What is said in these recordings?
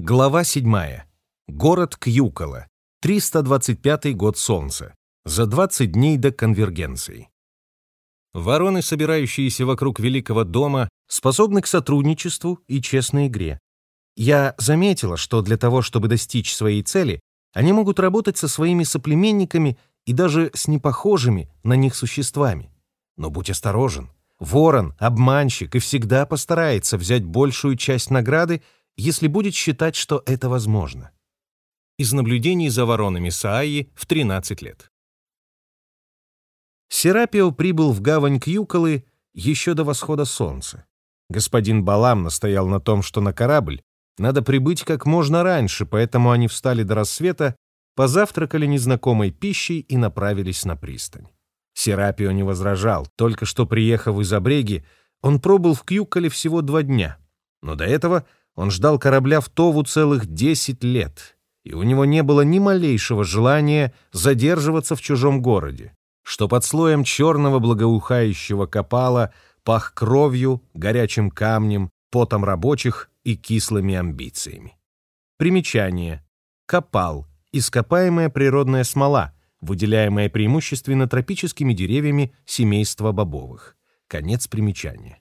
Глава 7. Город Кьюкола. 325 год Солнца. За 20 дней до конвергенции. Вороны, собирающиеся вокруг Великого дома, способны к сотрудничеству и честной игре. Я заметила, что для того, чтобы достичь своей цели, они могут работать со своими соплеменниками и даже с непохожими на них существами. Но будь осторожен. Ворон — обманщик и всегда постарается взять большую часть награды, если будет считать, что это возможно. Из наблюдений за воронами Сааи в 13 лет. Серапио прибыл в гавань Кьюколы еще до восхода солнца. Господин Балам настоял на том, что на корабль надо прибыть как можно раньше, поэтому они встали до рассвета, позавтракали незнакомой пищей и направились на пристань. Серапио не возражал, только что приехав из Обреги, он пробыл в Кьюколе всего два дня, но до этого — он ждал корабля в Тову целых десять лет, и у него не было ни малейшего желания задерживаться в чужом городе, что под слоем черного благоухающего копала пах кровью, горячим камнем, потом рабочих и кислыми амбициями. Примечание. Копал — ископаемая природная смола, выделяемая преимущественно тропическими деревьями семейства бобовых. Конец примечания.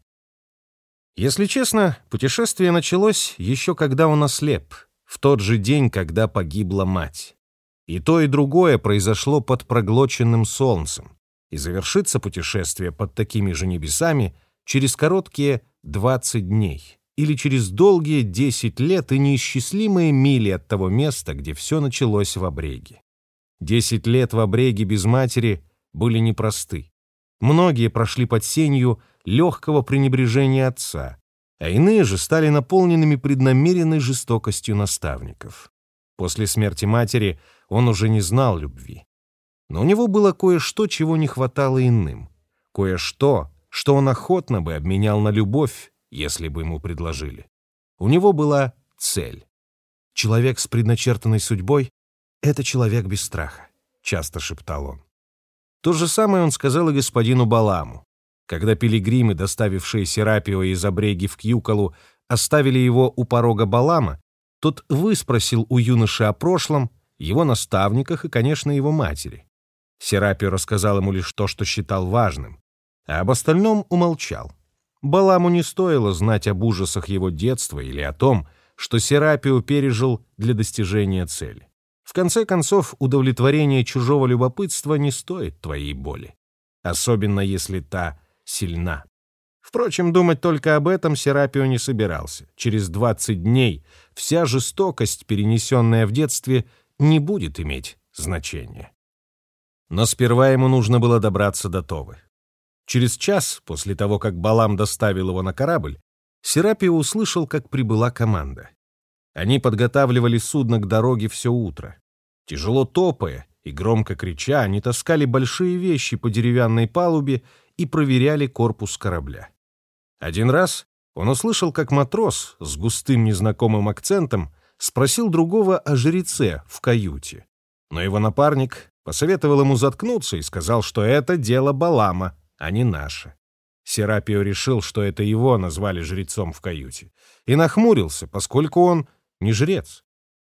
Если честно, путешествие началось еще когда он ослеп, в тот же день, когда погибла мать. И то, и другое произошло под проглоченным солнцем, и завершится путешествие под такими же небесами через короткие 20 дней или через долгие 10 лет и неисчислимые мили от того места, где все началось в обреге. Десять лет в обреге без матери были непросты. Многие прошли под сенью легкого пренебрежения отца, а иные же стали наполненными преднамеренной жестокостью наставников. После смерти матери он уже не знал любви. Но у него было кое-что, чего не хватало иным. Кое-что, что он охотно бы обменял на любовь, если бы ему предложили. У него была цель. Человек с предначертанной судьбой — это человек без страха, часто шептал он. То же самое он сказал и господину Баламу. Когда пилигримы, доставившие Серапио из Обреги в Кьюколу, оставили его у порога Балама, тот выспросил у юноши о прошлом, его наставниках и, конечно, его матери. Серапио рассказал ему лишь то, что считал важным, а об остальном умолчал. Баламу не стоило знать об ужасах его детства или о том, что Серапио пережил для достижения цели. В конце концов, удовлетворение чужого любопытства не стоит твоей боли, особенно если та сильна. Впрочем, думать только об этом Серапио не собирался. Через 20 дней вся жестокость, перенесенная в детстве, не будет иметь значения. Но сперва ему нужно было добраться до Товы. Через час, после того, как Балам доставил его на корабль, Серапио услышал, как прибыла команда. Они подготавливали судно к дороге все утро. Тяжело топая и громко крича, они таскали большие вещи по деревянной палубе и проверяли корпус корабля. Один раз он услышал, как матрос с густым незнакомым акцентом спросил другого о жреце в каюте. Но его напарник посоветовал ему заткнуться и сказал, что это дело Балама, а не наше. Серапио решил, что это его назвали жрецом в каюте, и нахмурился, поскольку он не жрец.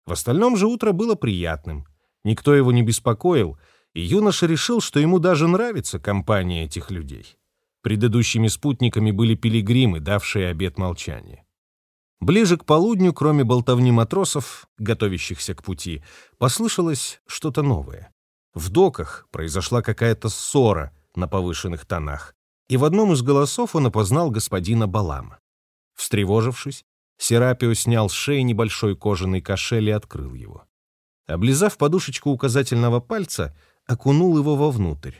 В остальном же утро было приятным. Никто его не беспокоил, и юноша решил, что ему даже нравится компания этих людей. Предыдущими спутниками были пилигримы, давшие обет молчания. Ближе к полудню, кроме болтовни матросов, готовящихся к пути, послышалось что-то новое. В доках произошла какая-то ссора на повышенных тонах, и в одном из голосов он опознал господина Балама. Встревожившись, Серапио снял с шеи небольшой кожаный кошель и открыл его. Облизав подушечку указательного пальца, окунул его вовнутрь.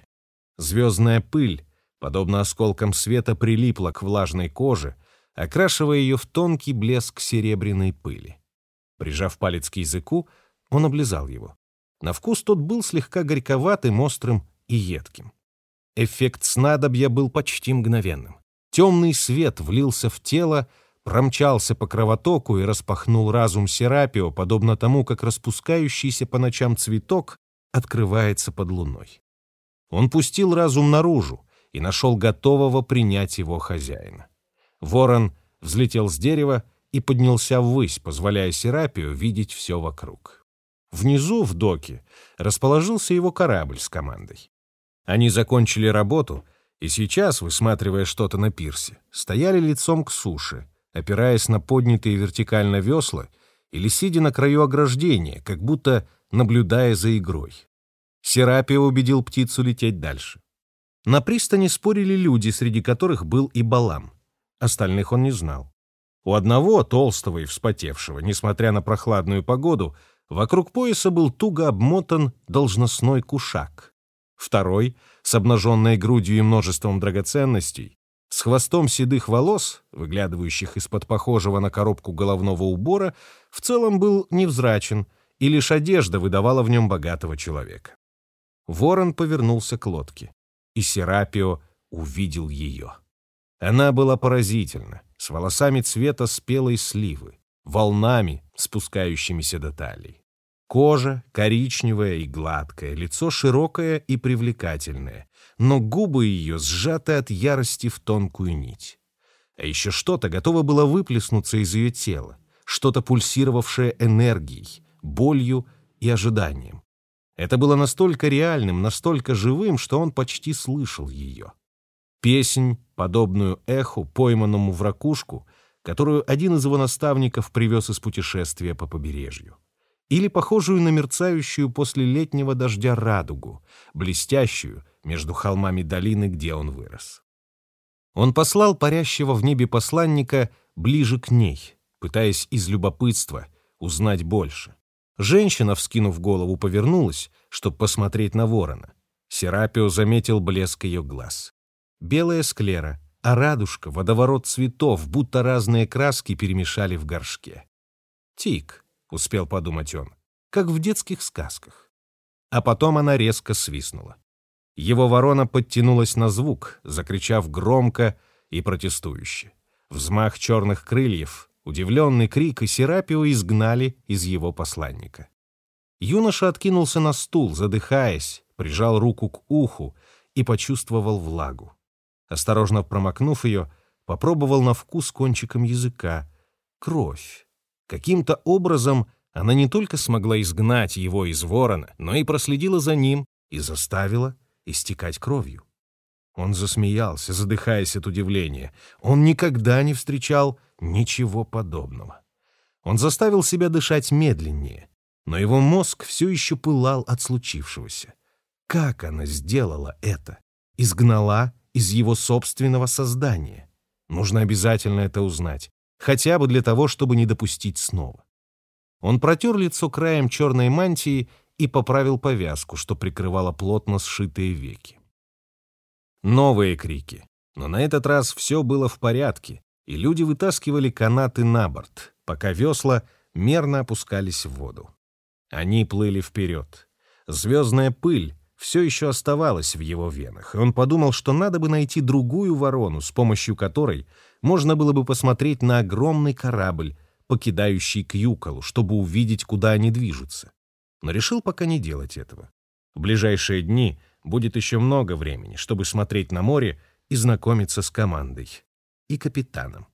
Звездная пыль, подобно осколкам света, прилипла к влажной коже, окрашивая ее в тонкий блеск серебряной пыли. Прижав палец к языку, он облизал его. На вкус тот был слегка горьковатым, острым и едким. Эффект снадобья был почти мгновенным. Темный свет влился в тело, промчался по кровотоку и распахнул разум Серапио, подобно тому, как распускающийся по ночам цветок открывается под луной. Он пустил разум наружу и нашел готового принять его хозяина. Ворон взлетел с дерева и поднялся ввысь, позволяя Серапию видеть все вокруг. Внизу, в доке, расположился его корабль с командой. Они закончили работу и сейчас, высматривая что-то на пирсе, стояли лицом к суше, опираясь на поднятые вертикально весла или сидя на краю ограждения, как будто наблюдая за игрой. Серапия убедил птицу лететь дальше. На пристани спорили люди, среди которых был и Балам. Остальных он не знал. У одного, толстого и вспотевшего, несмотря на прохладную погоду, вокруг пояса был туго обмотан должностной кушак. Второй, с обнаженной грудью и множеством драгоценностей, с хвостом седых волос, выглядывающих из-под похожего на коробку головного убора, в целом был невзрачен, и лишь одежда выдавала в нем богатого человека. Ворон повернулся к лодке, и Серапио увидел ее. Она была поразительна, с волосами цвета спелой сливы, волнами, спускающимися до талии. Кожа коричневая и гладкая, лицо широкое и привлекательное, но губы ее сжаты от ярости в тонкую нить. А еще что-то готово было выплеснуться из ее тела, что-то пульсировавшее энергией, болью и ожиданием. Это было настолько реальным, настолько живым, что он почти слышал ее. Песнь, подобную эху, пойманному в ракушку, которую один из его наставников привез из путешествия по побережью. Или похожую на мерцающую после летнего дождя радугу, блестящую между холмами долины, где он вырос. Он послал парящего в небе посланника ближе к ней, пытаясь из любопытства узнать больше. Женщина, вскинув голову, повернулась, чтобы посмотреть на ворона. Серапио заметил блеск ее глаз. Белая склера, а радужка, водоворот цветов, будто разные краски перемешали в горшке. «Тик», — успел подумать он, — как в детских сказках. А потом она резко свистнула. Его ворона подтянулась на звук, закричав громко и протестующе. Взмах черных крыльев, Удивленный крик и Серапио изгнали из его посланника. Юноша откинулся на стул, задыхаясь, прижал руку к уху и почувствовал влагу. Осторожно промокнув ее, попробовал на вкус кончиком языка. Кровь. Каким-то образом она не только смогла изгнать его из ворона, но и проследила за ним и заставила истекать кровью. Он засмеялся, задыхаясь от удивления. Он никогда не встречал ничего подобного. Он заставил себя дышать медленнее, но его мозг все еще пылал от случившегося. Как она сделала это? Изгнала из его собственного создания. Нужно обязательно это узнать, хотя бы для того, чтобы не допустить снова. Он протер лицо краем черной мантии и поправил повязку, что прикрывала плотно сшитые веки. Новые крики. Но на этот раз все было в порядке, и люди вытаскивали канаты на борт, пока весла мерно опускались в воду. Они плыли вперед. Звездная пыль все еще оставалась в его венах, и он подумал, что надо бы найти другую ворону, с помощью которой можно было бы посмотреть на огромный корабль, покидающий Кьюколу, чтобы увидеть, куда они движутся. Но решил пока не делать этого. В ближайшие дни будет еще много времени, чтобы смотреть на море и знакомиться с командой и капитаном.